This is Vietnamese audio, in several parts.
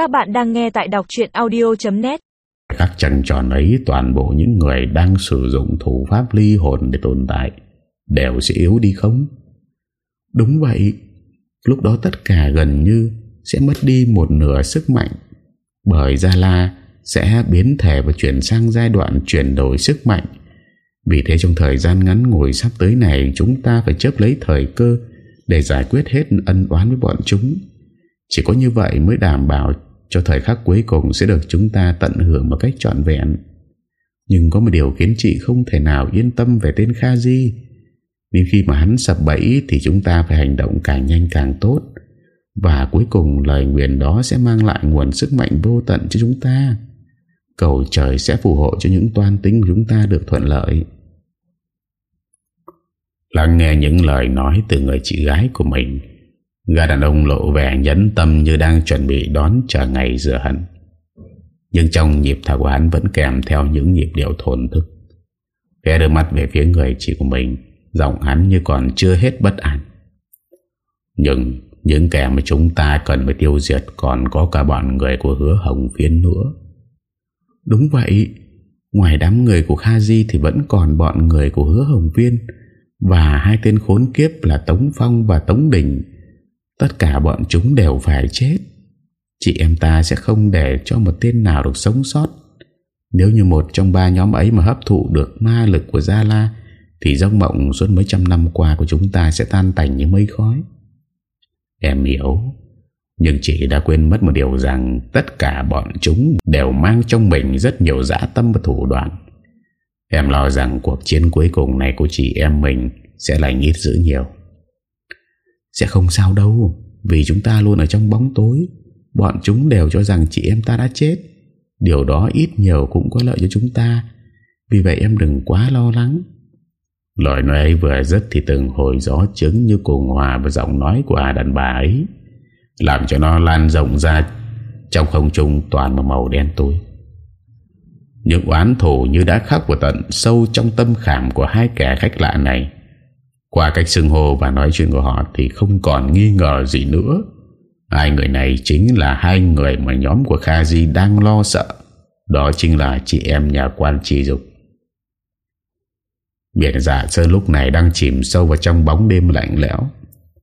Các bạn đang nghe tại đọc chuyện audio.net Các chân tròn ấy toàn bộ những người đang sử dụng thủ pháp ly hồn để tồn tại đều sẽ yếu đi không? Đúng vậy, lúc đó tất cả gần như sẽ mất đi một nửa sức mạnh bởi Gia La sẽ biến thể và chuyển sang giai đoạn chuyển đổi sức mạnh. Vì thế trong thời gian ngắn ngủi sắp tới này chúng ta phải chấp lấy thời cơ để giải quyết hết ân oán với bọn chúng. Chỉ có như vậy mới đảm bảo cho thời khắc cuối cùng sẽ được chúng ta tận hưởng một cách trọn vẹn. Nhưng có một điều khiến chị không thể nào yên tâm về tên Kha Di. Nên khi mà hắn sập bẫy thì chúng ta phải hành động càng nhanh càng tốt. Và cuối cùng lời nguyện đó sẽ mang lại nguồn sức mạnh vô tận cho chúng ta. Cầu trời sẽ phù hộ cho những toan tính của chúng ta được thuận lợi. Lắng nghe những lời nói từ người chị gái của mình Gã đàn ông lộ vẻ nhấn tâm như đang chuẩn bị đón chờ ngày rửa hận Nhưng trong nhịp thở của hắn vẫn kèm theo những nhịp điệu thổn thức. Khe đưa mắt về phía người chị của mình, Giọng hắn như còn chưa hết bất an. Nhưng những kẻ mà chúng ta cần phải tiêu diệt Còn có cả bọn người của hứa hồng phiến nữa. Đúng vậy, Ngoài đám người của Kha Di Thì vẫn còn bọn người của hứa hồng viên Và hai tên khốn kiếp là Tống Phong và Tống Đình. Tất cả bọn chúng đều phải chết. Chị em ta sẽ không để cho một tên nào được sống sót. Nếu như một trong ba nhóm ấy mà hấp thụ được ma lực của Gia La, Thì giấc mộng suốt mấy trăm năm qua của chúng ta sẽ tan tành như mây khói. Em hiểu. Nhưng chị đã quên mất một điều rằng Tất cả bọn chúng đều mang trong mình rất nhiều dã tâm và thủ đoạn. Em lo rằng cuộc chiến cuối cùng này của chị em mình Sẽ lành ít dữ nhiều sẽ không sao đâu, Vì chúng ta luôn ở trong bóng tối. Bọn chúng đều cho rằng chị em ta đã chết. Điều đó ít nhiều cũng có lợi cho chúng ta. Vì vậy em đừng quá lo lắng. Lời nói ấy vừa dứt thì từng hồi gió trứng như cùng hòa với giọng nói của à đàn bà ấy, Làm cho nó lan rộng ra Trong không trung toàn một màu đen tối. Những oán thù như đã khắc vào tận sâu trong tâm khảm của hai kẻ khách lạ này qua cách xưng hô và nói chuyện của họ Thì không còn nghi ngờ gì nữa. Hai người này chính là hai người Mà nhóm của Kha Di đang lo sợ. Đó chính là chị em nhà quan trì dục. Biển dạ sơn lúc này đang chìm sâu vào trong bóng đêm lạnh lẽo.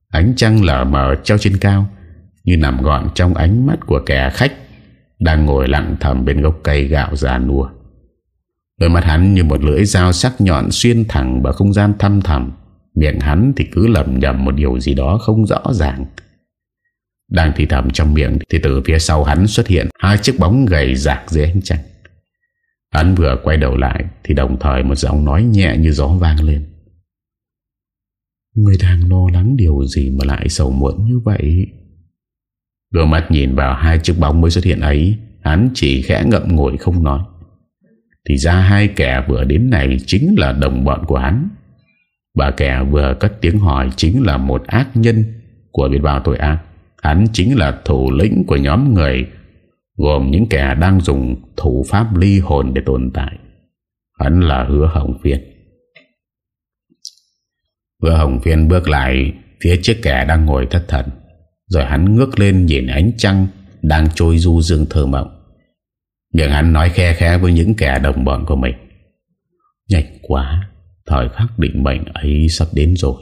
Ánh trăng lở mờ treo trên cao, Như nằm gọn trong ánh mắt của kẻ khách, Đang ngồi lặng thầm bên gốc cây gạo già nua. Đôi mắt hắn như một lưỡi dao sắc nhọn xuyên thẳng vào không gian thăm thầm Miệng hắn thì cứ lầm nhầm một điều gì đó không rõ ràng. Đang thì thầm trong miệng Thì từ phía sau hắn xuất hiện Hai chiếc bóng gầy rạc dưới ánh trăng. Hắn vừa quay đầu lại Thì đồng thời một giọng nói nhẹ như gió vang lên. Người đang lo lắng điều gì mà lại sầu muộn như vậy? Gương mắt nhìn vào hai chiếc bóng mới xuất hiện ấy, Hắn chỉ khẽ ngậm ngồi không nói. Thì ra hai kẻ vừa đến này Chính là đồng bọn của hắn. Bà kẻ vừa cất tiếng hỏi chính là một ác nhân của biết bao tội ác. Hắn chính là thủ lĩnh của nhóm người gồm những kẻ đang dùng thủ pháp ly hồn để tồn tại. Hắn là hứa hồng phiên. Hứa hồng phiên bước lại phía chiếc kẻ đang ngồi thất thần. Rồi hắn ngước lên nhìn ánh trăng đang trôi du dương thơ mộng. Nhưng hắn nói khe khe với những kẻ đồng bọn của mình. Nhanh quá, Thời khắc định mệnh ấy sắp đến rồi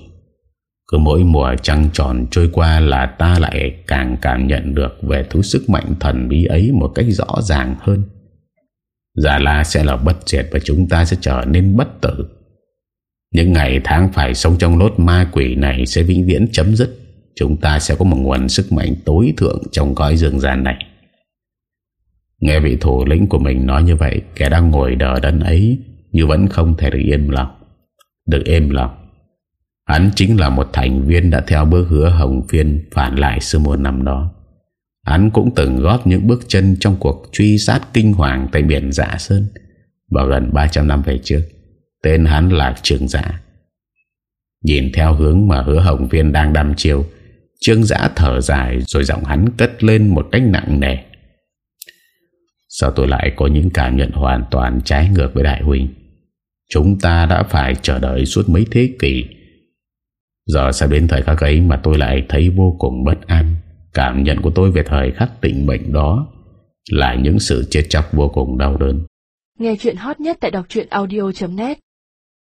Cứ mỗi mùa trăng tròn trôi qua là ta lại càng cảm nhận được về thứ sức mạnh thần bí ấy một cách rõ ràng hơn. già La sẽ là bất diệt và chúng ta sẽ trở nên bất tử. Những ngày tháng phải sống trong lốt ma quỷ này sẽ vĩnh viễn chấm dứt. Chúng ta sẽ có một nguồn sức mạnh tối thượng trong cõi rừng gian này. Nghe vị thủ lĩnh của mình nói như vậy, kẻ đang ngồi đờ đẫn ấy như vẫn không thể được yên lòng được êm lòng. Hắn chính là một thành viên đã theo bước hứa Hồng Phiên phản lại sư môn năm đó. Hắn cũng từng góp những bước chân trong cuộc truy sát kinh hoàng tại biển Dạ Sơn vào gần 300 năm về trước. Tên hắn là Trương Dạ. Nhìn theo hướng mà hứa Hồng Phiên đang đam chiều, Trương Dạ thở dài rồi giọng hắn cất lên một cách nặng nề. Sao tôi lại có những cảm nhận hoàn toàn trái ngược với Đại Huynh? Chúng ta đã phải chờ đợi suốt mấy thế kỷ. Giờ sẽ đến thời khắc ấy mà tôi lại thấy vô cùng bất an. Cảm nhận của tôi về thời khắc tình mệnh đó Là những sự chết chóc vô cùng đau đớn. Nghe chuyện hot nhất tại đọc audio.net